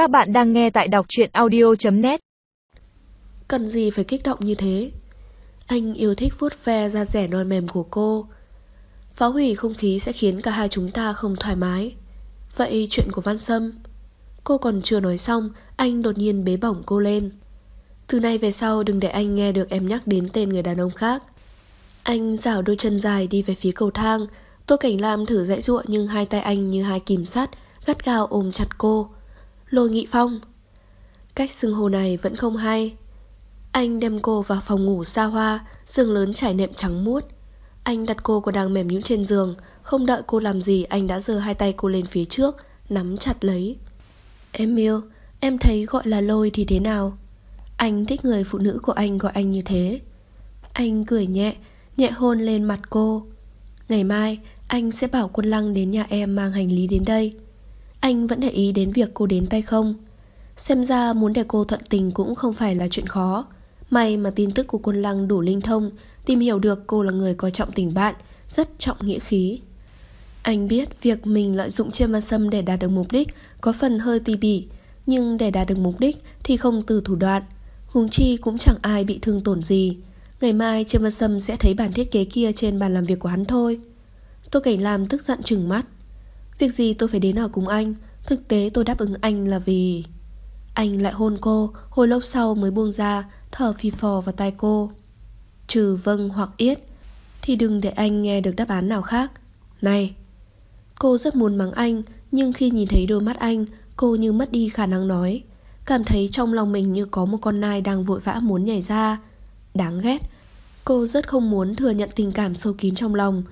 Các bạn đang nghe tại đọc truyện audio.net Cần gì phải kích động như thế? Anh yêu thích vuốt ve da rẻ non mềm của cô. Phá hủy không khí sẽ khiến cả hai chúng ta không thoải mái. Vậy chuyện của Văn Sâm? Cô còn chưa nói xong, Anh đột nhiên bế bỏng cô lên. Từ nay về sau đừng để anh nghe được em nhắc đến tên người đàn ông khác. Anh rảo đôi chân dài đi về phía cầu thang. Tô Cảnh Lam thử dãy ruộng nhưng hai tay anh như hai kìm sắt, Gắt gao ôm chặt cô. Lôi Nghị Phong. Cách xưng hô này vẫn không hay. Anh đem cô vào phòng ngủ xa hoa Giường lớn trải nệm trắng muốt. Anh đặt cô còn đang mềm nhũn trên giường Không đợi cô làm gì Anh đã giơ hai tay cô lên phía trước Nắm chặt lấy. Em yêu, em thấy gọi là lôi thì thế nào? Anh thích người phụ nữ của anh gọi anh như thế. Anh cười nhẹ Nhẹ hôn lên mặt cô. Ngày mai anh sẽ bảo quân lăng đến nhà em mang hành lý đến đây. Anh vẫn để ý đến việc cô đến tay không. Xem ra muốn để cô thuận tình cũng không phải là chuyện khó. May mà tin tức của quân lăng đủ linh thông, Tìm hiểu được cô là người coi trọng tình bạn, Rất trọng nghĩa khí. Anh biết việc mình lợi dụng chiêm văn sâm để đạt được mục đích Có phần hơi ti bỉ Nhưng để đạt được mục đích thì không từ thủ đoạn. Huống chi cũng chẳng ai bị thương tổn gì. Ngày mai Trương Văn Sâm sẽ thấy bản thiết kế kia trên bàn làm việc của hắn thôi. Tô Cảnh Lam tức giận chừng mắt. Việc gì tôi phải đến ở cùng anh? Thực tế tôi đáp ứng anh là vì Anh lại hôn cô, Hồi lâu sau mới buông ra, Thở phì phò vào tai cô. Trừ vâng hoặc yết, Thì đừng để anh nghe được đáp án nào khác. Này, Cô rất muốn mắng anh, Nhưng khi nhìn thấy đôi mắt anh, Cô như mất đi khả năng nói. Cảm thấy trong lòng mình như có một con nai đang vội vã muốn nhảy ra. Đáng ghét, Cô rất không muốn thừa nhận tình cảm sâu kín trong lòng.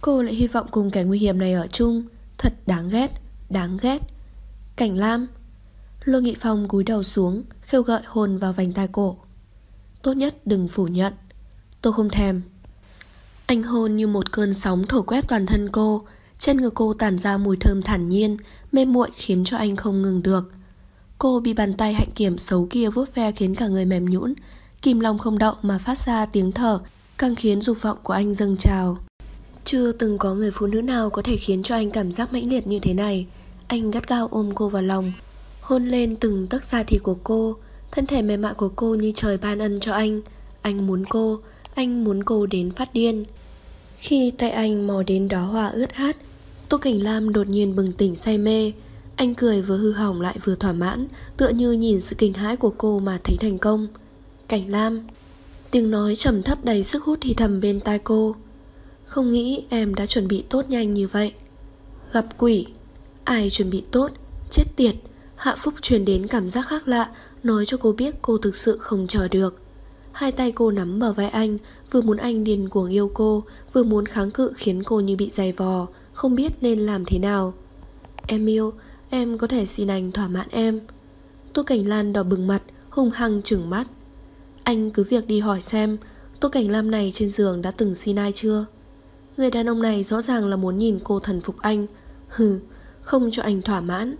Cô lại hy vọng cùng kẻ nguy hiểm này ở chung. Thật đáng ghét Đáng ghét. Cảnh Lam. Lô Nghị Phong cúi đầu xuống Khêu gợi hồn vào vành tai cổ Tốt nhất đừng phủ nhận. Tôi không thèm. Anh hôn như một cơn sóng thổi quét toàn thân cô. Trên người cô tản ra mùi thơm thản nhiên, Mê muội khiến cho anh không ngừng được. Cô bị bàn tay hạnh kiểm xấu kia vuốt ve khiến cả người mềm nhũn. Kìm lòng không đậu mà phát ra tiếng thở, Càng khiến dục vọng của anh dâng trào. Chưa từng có người phụ nữ nào có thể khiến cho anh cảm giác mãnh liệt như thế này. Anh gắt gao ôm cô vào lòng, Hôn lên từng tấc da thịt của cô, Thân thể mềm mại của cô như trời ban ân cho anh. Anh muốn cô, Anh muốn cô đến phát điên. Khi tay anh mò đến đó hòa ướt át, Tô Cảnh Lam đột nhiên bừng tỉnh say mê. Anh cười vừa hư hỏng lại vừa thỏa mãn, Tựa như nhìn sự kinh hãi của cô mà thấy thành công. Cảnh Lam. Tiếng nói trầm thấp đầy sức hút thì thầm bên tai cô. Không nghĩ em đã chuẩn bị tốt nhanh như vậy. Gặp quỷ, Ai chuẩn bị tốt, Chết tiệt. Hạ Phúc truyền đến cảm giác khác lạ, Nói cho cô biết cô thực sự không chờ được. Hai tay cô nắm bờ vai anh, Vừa muốn anh điên cuồng yêu cô, Vừa muốn kháng cự khiến cô như bị dày vò, Không biết nên làm thế nào. Em yêu, Em có thể xin anh thỏa mãn em. Tô Cảnh Lan đỏ bừng mặt, Hung hăng trừng mắt. Anh cứ việc đi hỏi xem, Tô Cảnh Lam này trên giường đã từng xin ai chưa? Người đàn ông này rõ ràng là muốn nhìn cô thần phục anh. Hừ, Không cho anh thỏa mãn.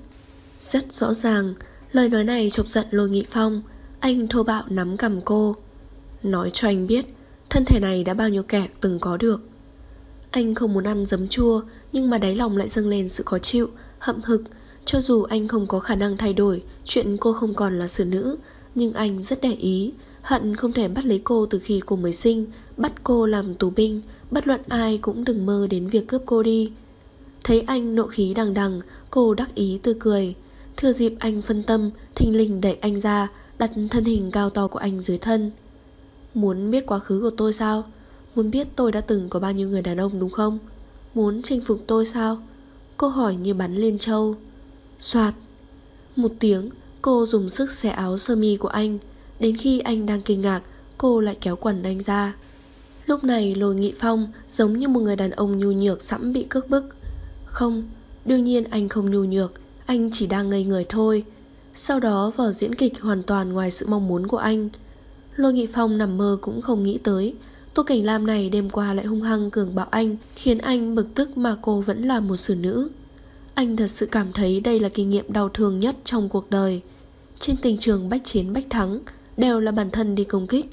Rất rõ ràng, Lời nói này chọc giận lôi nghị phong. Anh thô bạo nắm cầm cô. Nói cho anh biết, Thân thể này đã bao nhiêu kẻ từng có được. Anh không muốn ăn giấm chua, Nhưng mà đáy lòng lại dâng lên sự khó chịu, Hậm hực. Cho dù anh không có khả năng thay đổi, Chuyện cô không còn là xử nữ, Nhưng anh rất để ý. Hận không thể bắt lấy cô từ khi cô mới sinh, Bắt cô làm tù binh. Bất luận ai cũng đừng mơ đến việc cướp cô đi. Thấy anh nộ khí đằng đằng, Cô đắc ý tươi cười. Thừa dịp anh phân tâm, Thình lình đẩy anh ra, Đặt thân hình cao to của anh dưới thân. Muốn biết quá khứ của tôi sao? Muốn biết tôi đã từng có bao nhiêu người đàn ông đúng không? Muốn chinh phục tôi sao? Cô hỏi như bắn lên trâu. Xoạt Một tiếng, cô dùng sức xẻ áo sơ mi của anh. Đến khi anh đang kinh ngạc, Cô lại kéo quần anh ra. Lúc này lôi nghị phong Giống như một người đàn ông nhu nhược sẵn bị cước bức. Không, Đương nhiên anh không nhu nhược, Anh chỉ đang ngây người thôi. Sau đó vở diễn kịch hoàn toàn ngoài sự mong muốn của anh. Lôi nghị phong nằm mơ cũng không nghĩ tới Tô Cảnh Lam này đêm qua lại hung hăng cường bạo anh, Khiến anh bực tức mà cô vẫn là một xử nữ. Anh thật sự cảm thấy đây là kinh nghiệm đau thương nhất trong cuộc đời. Trên tình trường bách chiến, bách thắng đều là bản thân đi công kích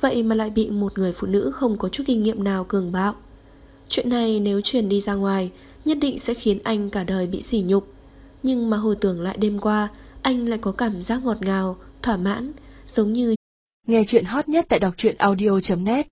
Vậy mà lại bị một người phụ nữ không có chút kinh nghiệm nào cường bạo. Chuyện này nếu truyền đi ra ngoài Nhất định sẽ khiến anh cả đời bị sỉ nhục. Nhưng mà hồi tưởng lại đêm qua Anh lại có cảm giác ngọt ngào, thỏa mãn Giống như Nghe chuyện hot nhất tại đọc truyện audio.net